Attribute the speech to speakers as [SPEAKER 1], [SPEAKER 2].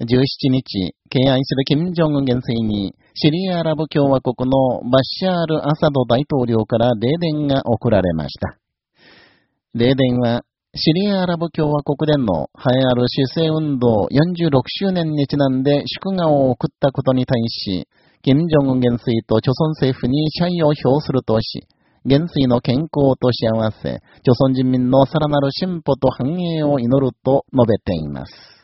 [SPEAKER 1] 17日、敬愛する金正恩元帥に、シリアアラブ共和国のバッシャール・アサド大統領から霊電が送られました。霊電は、シリアアラブ共和国での栄えある主政運動46周年にちなんで祝賀を送ったことに対し、金正恩元帥と朝鮮政府に謝意を表するとし、元帥の健康と幸せ、朝鮮人民のさらなる進歩と繁栄を祈ると述べています。